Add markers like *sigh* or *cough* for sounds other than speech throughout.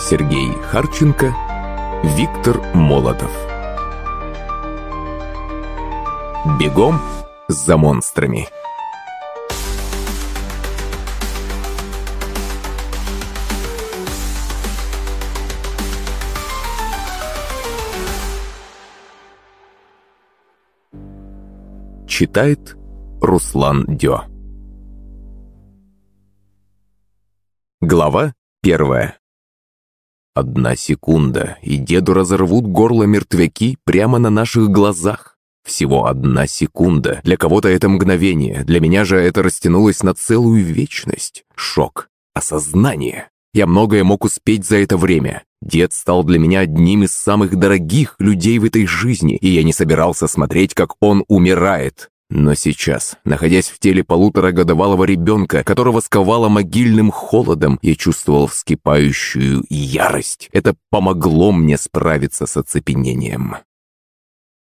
Сергей Харченко, Виктор Молотов. Бегом за монстрами. Читает Руслан Дё. Глава первая. Одна секунда, и деду разорвут горло мертвяки прямо на наших глазах. Всего одна секунда. Для кого-то это мгновение, для меня же это растянулось на целую вечность. Шок. Осознание. Я многое мог успеть за это время. Дед стал для меня одним из самых дорогих людей в этой жизни, и я не собирался смотреть, как он умирает. Но сейчас, находясь в теле полуторагодовалого ребенка, которого сковало могильным холодом, я чувствовал вскипающую ярость. Это помогло мне справиться с оцепенением.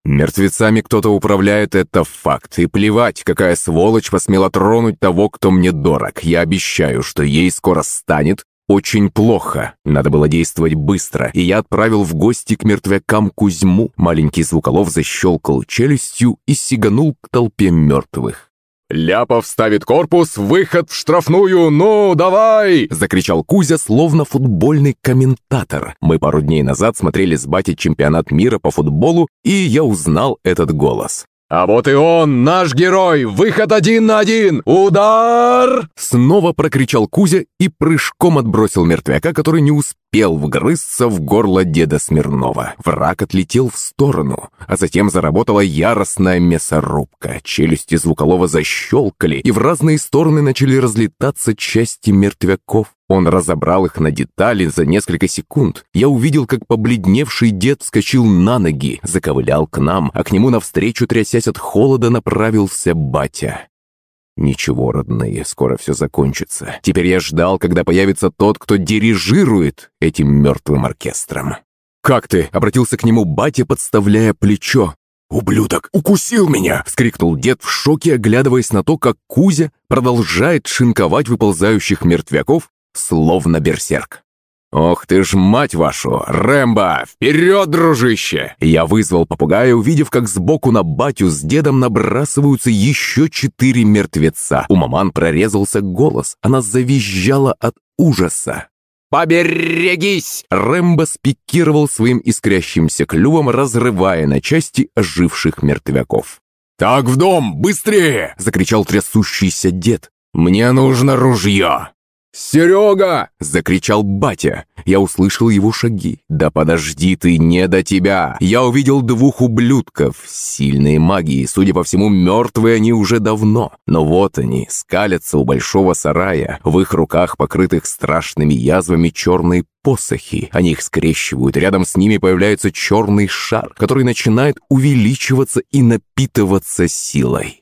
Мертвецами кто-то управляет, это факт. И плевать, какая сволочь посмела тронуть того, кто мне дорог. Я обещаю, что ей скоро станет очень плохо. Надо было действовать быстро, и я отправил в гости к мертвякам Кузьму. Маленький звуколов защелкал челюстью и сиганул к толпе мертвых. «Ляпов ставит корпус, выход в штрафную, ну, давай!» Закричал Кузя, словно футбольный комментатор. Мы пару дней назад смотрели с батей чемпионат мира по футболу, и я узнал этот голос. «А вот и он, наш герой! Выход один на один! Удар!» Снова прокричал Кузя и прыжком отбросил мертвяка, который не успел вгрызться в горло деда Смирнова. Враг отлетел в сторону, а затем заработала яростная мясорубка. Челюсти Звуколова защелкали, и в разные стороны начали разлетаться части мертвяков. Он разобрал их на детали за несколько секунд. Я увидел, как побледневший дед вскочил на ноги, заковылял к нам, а к нему навстречу, трясясь от холода, направился батя. Ничего, родные, скоро все закончится. Теперь я ждал, когда появится тот, кто дирижирует этим мертвым оркестром. «Как ты?» — обратился к нему батя, подставляя плечо. «Ублюдок укусил меня!» — вскрикнул дед в шоке, оглядываясь на то, как Кузя продолжает шинковать выползающих мертвяков, словно берсерк. «Ох ты ж, мать вашу! Рэмбо! Вперед, дружище!» Я вызвал попугая, увидев, как сбоку на батю с дедом набрасываются еще четыре мертвеца. У маман прорезался голос. Она завизжала от ужаса. «Поберегись!» Рэмбо спикировал своим искрящимся клювом, разрывая на части оживших мертвяков. «Так в дом! Быстрее!» — закричал трясущийся дед. «Мне нужно ружье!» «Серега!» – закричал батя. Я услышал его шаги. «Да подожди ты, не до тебя!» Я увидел двух ублюдков. Сильные магии, судя по всему, мертвые они уже давно. Но вот они, скалятся у большого сарая. В их руках, покрытых страшными язвами, черные посохи. Они их скрещивают. Рядом с ними появляется черный шар, который начинает увеличиваться и напитываться силой.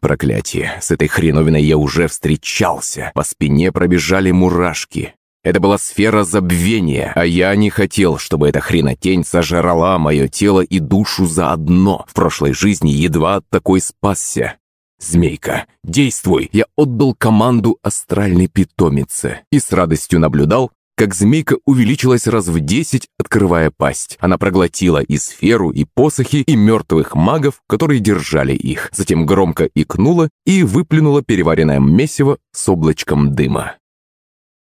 Проклятие, с этой хреновиной я уже встречался. По спине пробежали мурашки. Это была сфера забвения, а я не хотел, чтобы эта хренотень сожрала мое тело и душу заодно. В прошлой жизни едва от такой спасся. «Змейка, действуй!» Я отдал команду астральной питомице и с радостью наблюдал, как змейка увеличилась раз в десять, открывая пасть. Она проглотила и сферу, и посохи, и мертвых магов, которые держали их. Затем громко икнула и выплюнула переваренное месиво с облачком дыма.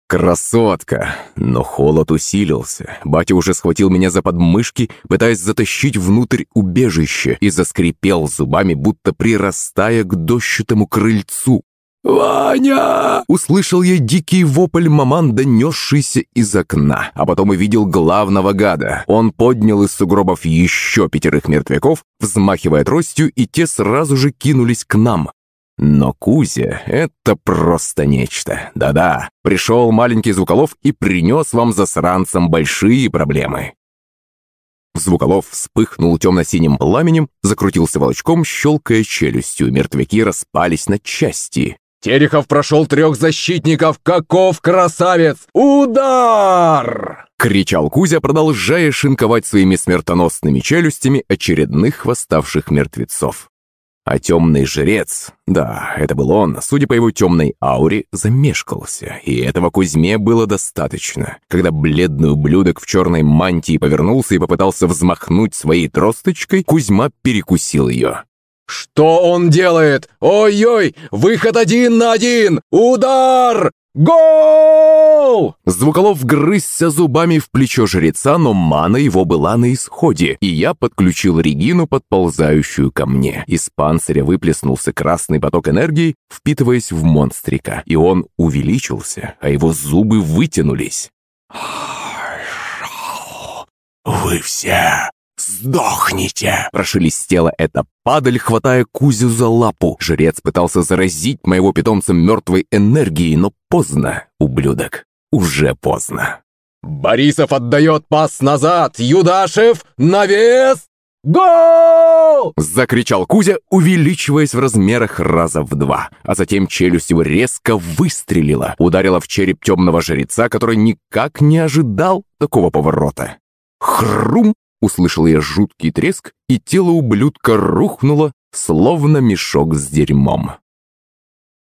«Красотка!» Но холод усилился. Батя уже схватил меня за подмышки, пытаясь затащить внутрь убежища, и заскрипел зубами, будто прирастая к дощатому крыльцу. «Ваня!» Услышал я дикий вопль маман, донесшийся из окна, а потом увидел главного гада. Он поднял из сугробов еще пятерых мертвяков, взмахивая тростью, и те сразу же кинулись к нам. Но Кузя — это просто нечто. Да-да, пришел маленький Звуколов и принес вам засранцам большие проблемы. Звуколов вспыхнул темно-синим пламенем, закрутился волчком, щелкая челюстью, мертвяки распались на части. Терехов прошел трех защитников. Каков красавец! Удар! Кричал Кузя, продолжая шинковать своими смертоносными челюстями очередных восставших мертвецов. А темный жрец, да, это был он, судя по его темной ауре, замешкался, и этого Кузьме было достаточно. Когда бледный ублюдок в черной мантии повернулся и попытался взмахнуть своей тросточкой, Кузьма перекусил ее. «Что он делает? Ой-ой! Выход один на один! Удар! «Гол!» Звуколов грызся зубами в плечо жреца, но мана его была на исходе, и я подключил Регину, подползающую ко мне. Из панциря выплеснулся красный поток энергии, впитываясь в монстрика, и он увеличился, а его зубы вытянулись. «Вы все «Сдохните!» – прошелестела эта падаль, хватая Кузю за лапу. Жрец пытался заразить моего питомца мертвой энергией, но поздно, ублюдок. Уже поздно. «Борисов отдает пас назад! Юдашев! Навес! «Гол!» – закричал Кузя, увеличиваясь в размерах раза в два. А затем челюсть его резко выстрелила, ударила в череп темного жреца, который никак не ожидал такого поворота. Хрум! Услышал я жуткий треск, и тело ублюдка рухнуло, словно мешок с дерьмом.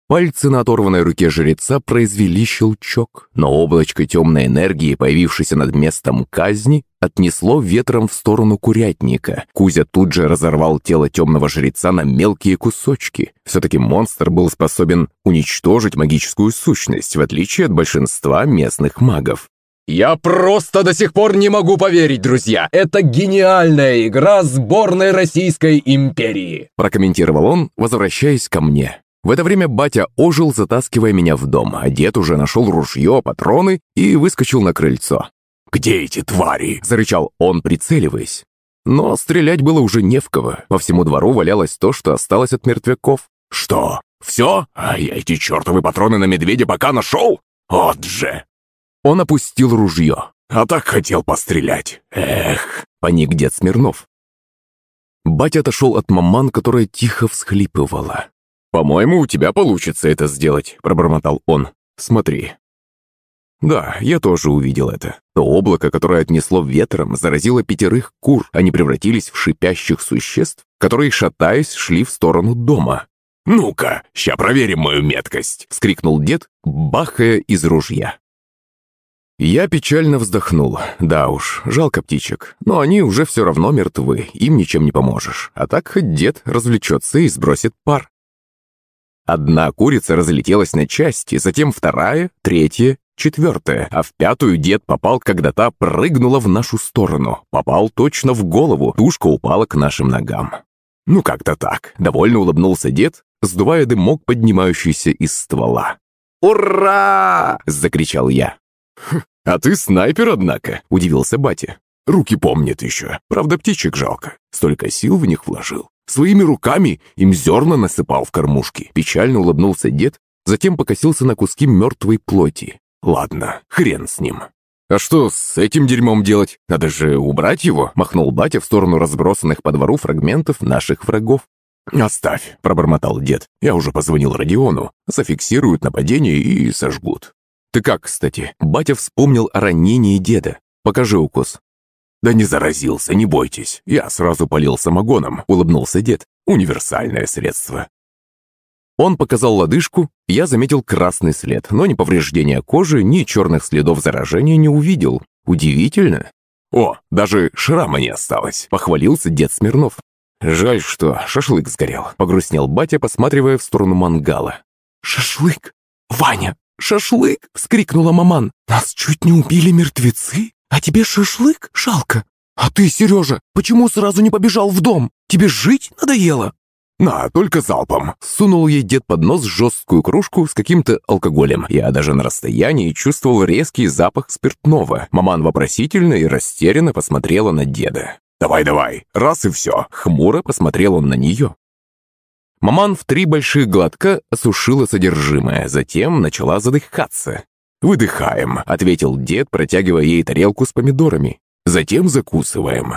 Пальцы на оторванной руке жреца произвели щелчок, но облачко темной энергии, появившееся над местом казни, отнесло ветром в сторону курятника. Кузя тут же разорвал тело темного жреца на мелкие кусочки. Все-таки монстр был способен уничтожить магическую сущность, в отличие от большинства местных магов. «Я просто до сих пор не могу поверить, друзья! Это гениальная игра сборной Российской империи!» Прокомментировал он, возвращаясь ко мне. В это время батя ожил, затаскивая меня в дом, а дед уже нашел ружье, патроны и выскочил на крыльцо. «Где эти твари?» – зарычал он, прицеливаясь. Но стрелять было уже не в кого. По всему двору валялось то, что осталось от мертвяков. «Что? Все? А я эти чертовы патроны на медведя пока нашел? Вот же!» Он опустил ружье. «А так хотел пострелять. Эх!» — паник дед Смирнов. Батя отошел от маман, которая тихо всхлипывала. «По-моему, у тебя получится это сделать», — пробормотал он. «Смотри». Да, я тоже увидел это. То облако, которое отнесло ветром, заразило пятерых кур. Они превратились в шипящих существ, которые, шатаясь, шли в сторону дома. «Ну-ка, ща проверим мою меткость!» — вскрикнул дед, бахая из ружья. Я печально вздохнул. Да уж, жалко птичек. Но они уже все равно мертвы, им ничем не поможешь. А так хоть дед развлечется и сбросит пар. Одна курица разлетелась на части, затем вторая, третья, четвертая, а в пятую дед попал, когда та прыгнула в нашу сторону. Попал точно в голову, тушка упала к нашим ногам. Ну как-то так. Довольно улыбнулся дед, сдувая дымок, поднимающийся из ствола. «Ура!» – закричал я. «А ты снайпер, однако», — удивился батя. «Руки помнит еще. Правда, птичек жалко. Столько сил в них вложил. Своими руками им зерна насыпал в кормушки». Печально улыбнулся дед, затем покосился на куски мертвой плоти. «Ладно, хрен с ним». «А что с этим дерьмом делать? Надо же убрать его!» — махнул батя в сторону разбросанных по двору фрагментов наших врагов. «Оставь», — пробормотал дед. «Я уже позвонил Родиону. Зафиксируют нападение и сожгут». «Ты как, кстати?» Батя вспомнил о ранении деда. «Покажи укус». «Да не заразился, не бойтесь. Я сразу полил самогоном», — улыбнулся дед. «Универсальное средство». Он показал лодыжку, я заметил красный след, но ни повреждения кожи, ни черных следов заражения не увидел. Удивительно. «О, даже шрама не осталось», — похвалился дед Смирнов. «Жаль, что шашлык сгорел», — погрустнел батя, посматривая в сторону мангала. «Шашлык? Ваня, «Шашлык!» — вскрикнула маман. «Нас чуть не убили мертвецы, а тебе шашлык жалко. А ты, Сережа, почему сразу не побежал в дом? Тебе жить надоело?» «На, только залпом!» Сунул ей дед под нос жесткую кружку с каким-то алкоголем. Я даже на расстоянии чувствовал резкий запах спиртного. Маман вопросительно и растерянно посмотрела на деда. «Давай-давай, раз и все!» Хмуро посмотрел он на нее. Маман в три больших глотка осушила содержимое, затем начала задыхаться. «Выдыхаем», — ответил дед, протягивая ей тарелку с помидорами. «Затем закусываем».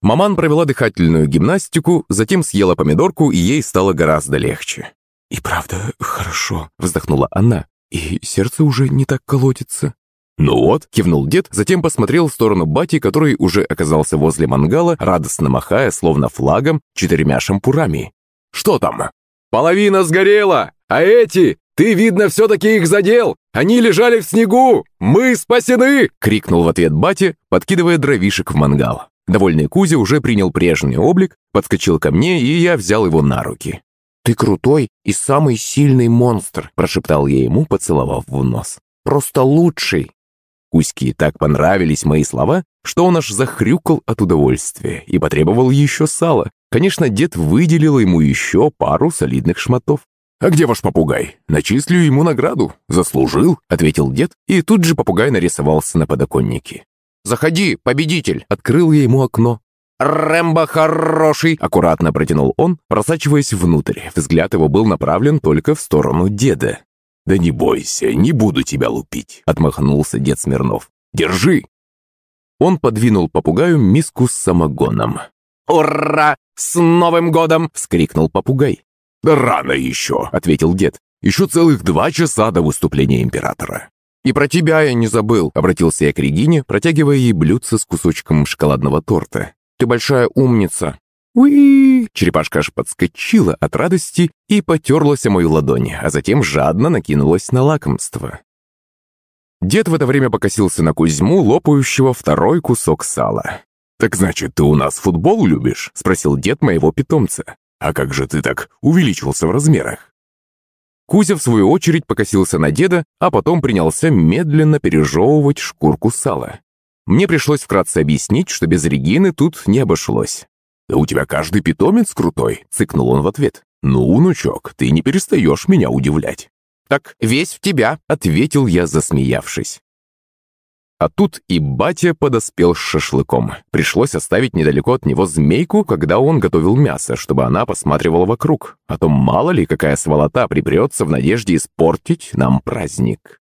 Маман провела дыхательную гимнастику, затем съела помидорку, и ей стало гораздо легче. «И правда хорошо», — вздохнула она. «И сердце уже не так колотится». «Ну вот», — кивнул дед, затем посмотрел в сторону бати, который уже оказался возле мангала, радостно махая, словно флагом, четырьмя шампурами. «Что там?» «Половина сгорела, а эти, ты, видно, все-таки их задел! Они лежали в снегу! Мы спасены!» — крикнул в ответ батя, подкидывая дровишек в мангал. Довольный Кузя уже принял прежний облик, подскочил ко мне, и я взял его на руки. «Ты крутой и самый сильный монстр», – прошептал я ему, поцеловав в нос. «Просто лучший». Кузьке так понравились мои слова, что он аж захрюкал от удовольствия и потребовал еще сала. Конечно, дед выделил ему еще пару солидных шматов. «А где ваш попугай? Начислю ему награду. Заслужил», — ответил дед, и тут же попугай нарисовался на подоконнике. «Заходи, победитель!» — открыл я ему окно. «Рэмбо хороший!» — аккуратно протянул он, просачиваясь внутрь. Взгляд его был направлен только в сторону деда. «Да не бойся, не буду тебя лупить», — отмахнулся дед Смирнов. «Держи!» Он подвинул попугаю миску с самогоном. «Ура! С Новым годом!» — вскрикнул попугай. «Да рано еще!» — ответил дед. «Еще целых два часа до выступления императора». «И про тебя я не забыл», — обратился я к Регине, протягивая ей блюдце с кусочком шоколадного торта. «Ты большая умница. Уи! Черепашка аж подскочила от радости и потерлась о мою ладонь, а затем жадно накинулась на лакомство. Дед в это время покосился на Кузьму, лопающего второй кусок сала. «Так значит, ты у нас футбол любишь?» – спросил дед моего питомца. «А как же ты так увеличился в размерах?» Кузя, в свою очередь, покосился на деда, а потом принялся медленно пережевывать шкурку сала. Мне пришлось вкратце объяснить, что без Регины тут не обошлось. «Да у тебя каждый питомец крутой», — цыкнул он в ответ. «Ну, внучок, ты не перестаешь меня удивлять». «Так весь в тебя», — ответил я, засмеявшись. А тут и батя подоспел с шашлыком. Пришлось оставить недалеко от него змейку, когда он готовил мясо, чтобы она посматривала вокруг. А то мало ли какая сволота припрется в надежде испортить нам праздник.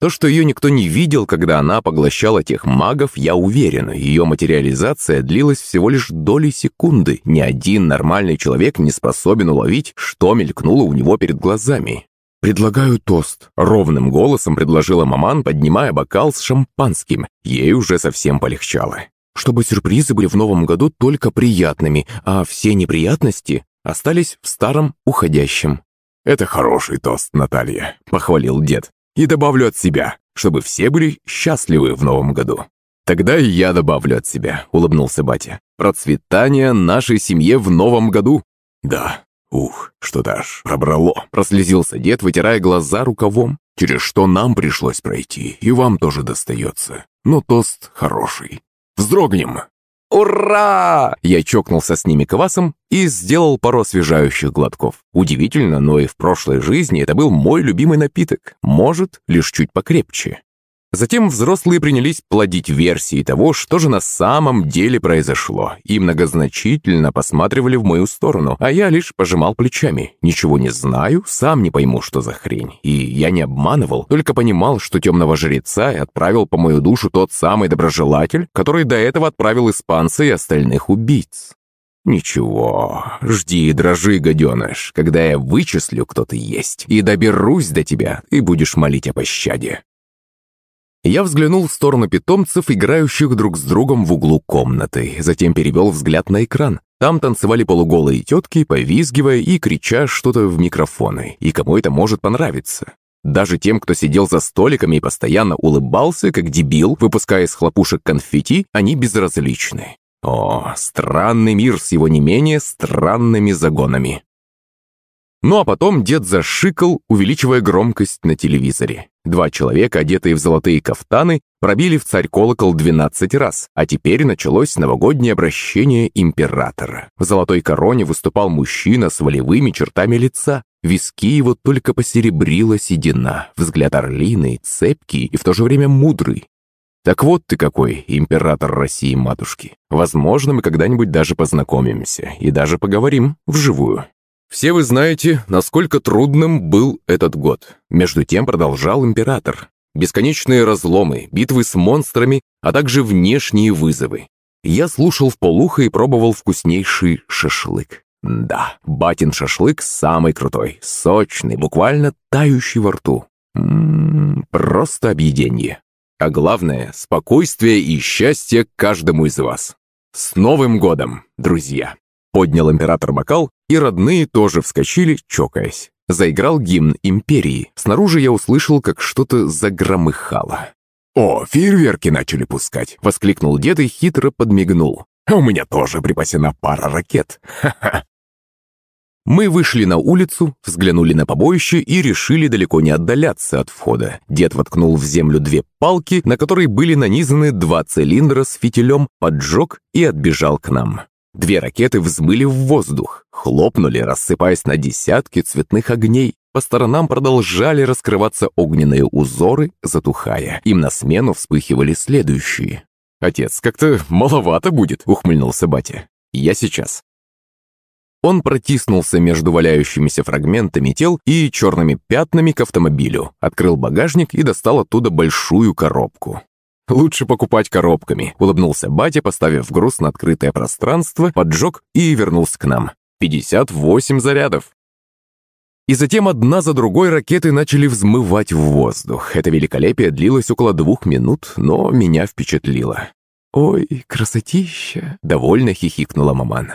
То, что ее никто не видел, когда она поглощала тех магов, я уверен. Ее материализация длилась всего лишь доли секунды. Ни один нормальный человек не способен уловить, что мелькнуло у него перед глазами. «Предлагаю тост», — ровным голосом предложила маман, поднимая бокал с шампанским. Ей уже совсем полегчало. «Чтобы сюрпризы были в новом году только приятными, а все неприятности остались в старом уходящем». «Это хороший тост, Наталья», — похвалил дед. И добавлю от себя, чтобы все были счастливы в новом году. Тогда и я добавлю от себя, улыбнулся батя. Процветание нашей семье в новом году. Да, ух, что-то аж пробрало. Прослезился дед, вытирая глаза рукавом. Через что нам пришлось пройти, и вам тоже достается. Но тост хороший. Вздрогнем. «Ура!» Я чокнулся с ними квасом и сделал пару освежающих глотков. Удивительно, но и в прошлой жизни это был мой любимый напиток. Может, лишь чуть покрепче. Затем взрослые принялись плодить версии того, что же на самом деле произошло, и многозначительно посматривали в мою сторону, а я лишь пожимал плечами. Ничего не знаю, сам не пойму, что за хрень. И я не обманывал, только понимал, что темного жреца отправил по мою душу тот самый доброжелатель, который до этого отправил испанца и остальных убийц. «Ничего, жди и дрожи, гаденыш, когда я вычислю, кто ты есть, и доберусь до тебя, и будешь молить о пощаде». Я взглянул в сторону питомцев, играющих друг с другом в углу комнаты, затем перевел взгляд на экран. Там танцевали полуголые тетки, повизгивая и крича что-то в микрофоны, и кому это может понравиться. Даже тем, кто сидел за столиками и постоянно улыбался, как дебил, выпуская из хлопушек конфетти, они безразличны. О, странный мир с его не менее странными загонами. Ну а потом дед зашикал, увеличивая громкость на телевизоре. Два человека, одетые в золотые кафтаны, пробили в царь колокол 12 раз, а теперь началось новогоднее обращение императора. В золотой короне выступал мужчина с волевыми чертами лица. Виски его только посеребрила седина, взгляд орлиный, цепкий и в то же время мудрый. Так вот ты какой, император России матушки. Возможно, мы когда-нибудь даже познакомимся и даже поговорим вживую. Все вы знаете, насколько трудным был этот год. Между тем продолжал император. Бесконечные разломы, битвы с монстрами, а также внешние вызовы. Я слушал в полухо и пробовал вкуснейший шашлык. Да, батин шашлык самый крутой, сочный, буквально тающий во рту. М -м, просто объедение. А главное, спокойствие и счастье каждому из вас. С Новым годом, друзья! Поднял император бокал, и родные тоже вскочили, чокаясь. Заиграл гимн империи. Снаружи я услышал, как что-то загромыхало. «О, фейерверки начали пускать!» — воскликнул дед и хитро подмигнул. «У меня тоже припасена пара ракет! Ха-ха!» Мы вышли на улицу, взглянули на побоище и решили далеко не отдаляться от входа. Дед воткнул в землю две палки, на которые были нанизаны два цилиндра с фитилем, поджег и отбежал к нам. Две ракеты взмыли в воздух, хлопнули, рассыпаясь на десятки цветных огней. По сторонам продолжали раскрываться огненные узоры, затухая. Им на смену вспыхивали следующие. «Отец, как-то маловато будет», — ухмыльнулся батя. «Я сейчас». Он протиснулся между валяющимися фрагментами тел и черными пятнами к автомобилю, открыл багажник и достал оттуда большую коробку. «Лучше покупать коробками», — улыбнулся батя, поставив груз на открытое пространство, поджег и вернулся к нам. «58 зарядов». И затем одна за другой ракеты начали взмывать в воздух. Это великолепие длилось около двух минут, но меня впечатлило. «Ой, красотища!» — довольно хихикнула маман.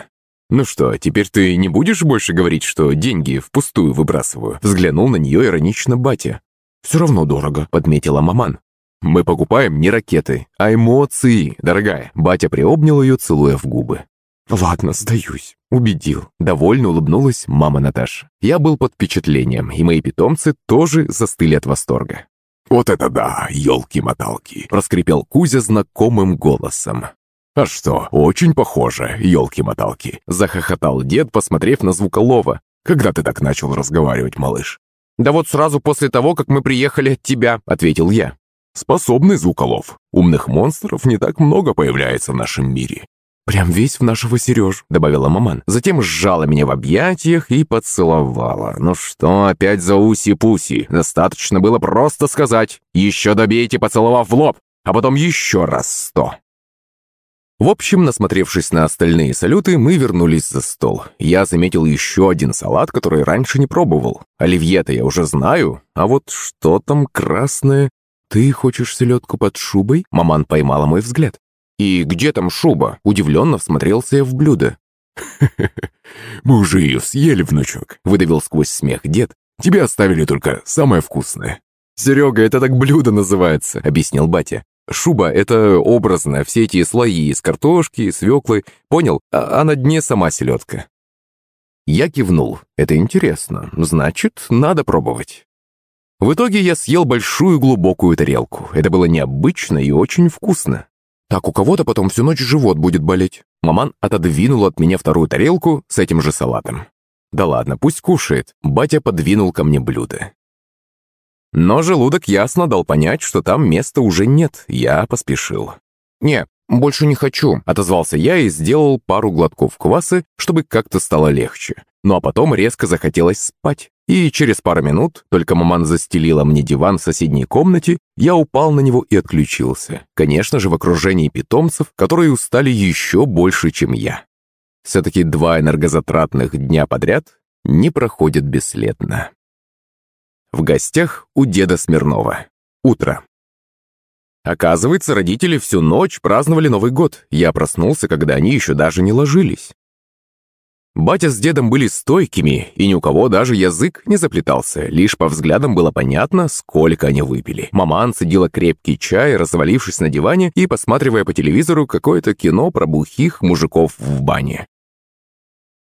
«Ну что, теперь ты не будешь больше говорить, что деньги впустую выбрасываю?» Взглянул на нее иронично батя. «Все равно дорого», — подметила маман. «Мы покупаем не ракеты, а эмоции, дорогая». Батя приобнял ее, целуя в губы. «Ладно, сдаюсь. Убедил». Довольно улыбнулась мама Наташа. Я был под впечатлением, и мои питомцы тоже застыли от восторга. «Вот это да, елки-моталки!» – проскрипел Кузя знакомым голосом. «А что, очень похоже, елки-моталки!» – захохотал дед, посмотрев на звуколова. «Когда ты так начал разговаривать, малыш?» «Да вот сразу после того, как мы приехали от тебя», – ответил я. Способный звуколов. Умных монстров не так много появляется в нашем мире. «Прям весь в нашего Сереж», — добавила маман. Затем сжала меня в объятиях и поцеловала. «Ну что опять за уси-пуси? Достаточно было просто сказать. Еще добейте, поцеловав в лоб, а потом еще раз сто». В общем, насмотревшись на остальные салюты, мы вернулись за стол. Я заметил еще один салат, который раньше не пробовал. Оливье-то я уже знаю, а вот что там красное «Ты хочешь селедку под шубой?» Маман поймала мой взгляд. «И где там шуба?» Удивленно всмотрелся я в блюдо. *laughs* «Мы уже ее съели, внучок», — выдавил сквозь смех дед. «Тебе оставили только самое вкусное». «Серега, это так блюдо называется», — объяснил батя. «Шуба — это образно, все эти слои из картошки, свеклы. Понял? А, а на дне сама селедка». Я кивнул. «Это интересно. Значит, надо пробовать». В итоге я съел большую глубокую тарелку. Это было необычно и очень вкусно. Так у кого-то потом всю ночь живот будет болеть. Маман отодвинул от меня вторую тарелку с этим же салатом. Да ладно, пусть кушает. Батя подвинул ко мне блюдо. Но желудок ясно дал понять, что там места уже нет. Я поспешил. «Не, больше не хочу», — отозвался я и сделал пару глотков кваса, чтобы как-то стало легче. Ну а потом резко захотелось спать. И через пару минут, только маман застелила мне диван в соседней комнате, я упал на него и отключился. Конечно же, в окружении питомцев, которые устали еще больше, чем я. Все-таки два энергозатратных дня подряд не проходят бесследно. В гостях у деда Смирнова. Утро. Оказывается, родители всю ночь праздновали Новый год. Я проснулся, когда они еще даже не ложились. Батя с дедом были стойкими, и ни у кого даже язык не заплетался. Лишь по взглядам было понятно, сколько они выпили. Маман сидела крепкий чай, развалившись на диване и посматривая по телевизору какое-то кино про бухих мужиков в бане.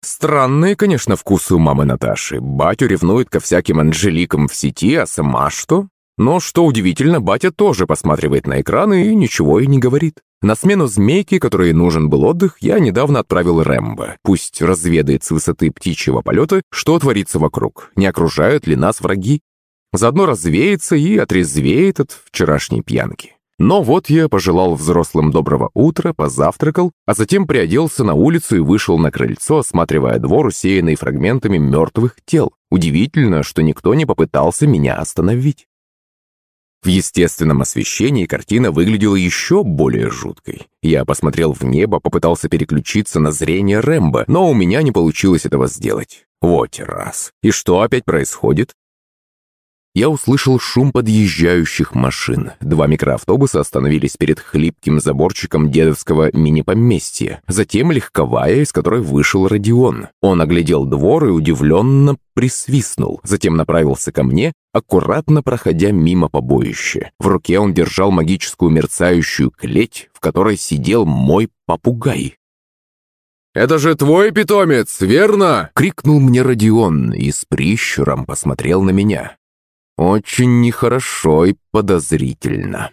Странные, конечно, вкусы у мамы Наташи. Батю ревнует ко всяким Анжеликам в сети, а сама что? Но, что удивительно, батя тоже посматривает на экраны и ничего и не говорит. На смену змейке, которой нужен был отдых, я недавно отправил Рэмбо. Пусть разведает с высоты птичьего полета, что творится вокруг, не окружают ли нас враги. Заодно развеется и отрезвеет от вчерашней пьянки. Но вот я пожелал взрослым доброго утра, позавтракал, а затем приоделся на улицу и вышел на крыльцо, осматривая двор, усеянный фрагментами мертвых тел. Удивительно, что никто не попытался меня остановить. В естественном освещении картина выглядела еще более жуткой. Я посмотрел в небо, попытался переключиться на зрение Рэмбо, но у меня не получилось этого сделать. Вот раз. И что опять происходит? Я услышал шум подъезжающих машин. Два микроавтобуса остановились перед хлипким заборчиком дедовского мини-поместья. Затем легковая, из которой вышел Родион. Он оглядел двор и удивленно присвистнул. Затем направился ко мне, аккуратно проходя мимо побоища. В руке он держал магическую мерцающую клеть, в которой сидел мой попугай. «Это же твой питомец, верно?» — крикнул мне Родион и с прищуром посмотрел на меня. Очень нехорошо и подозрительно.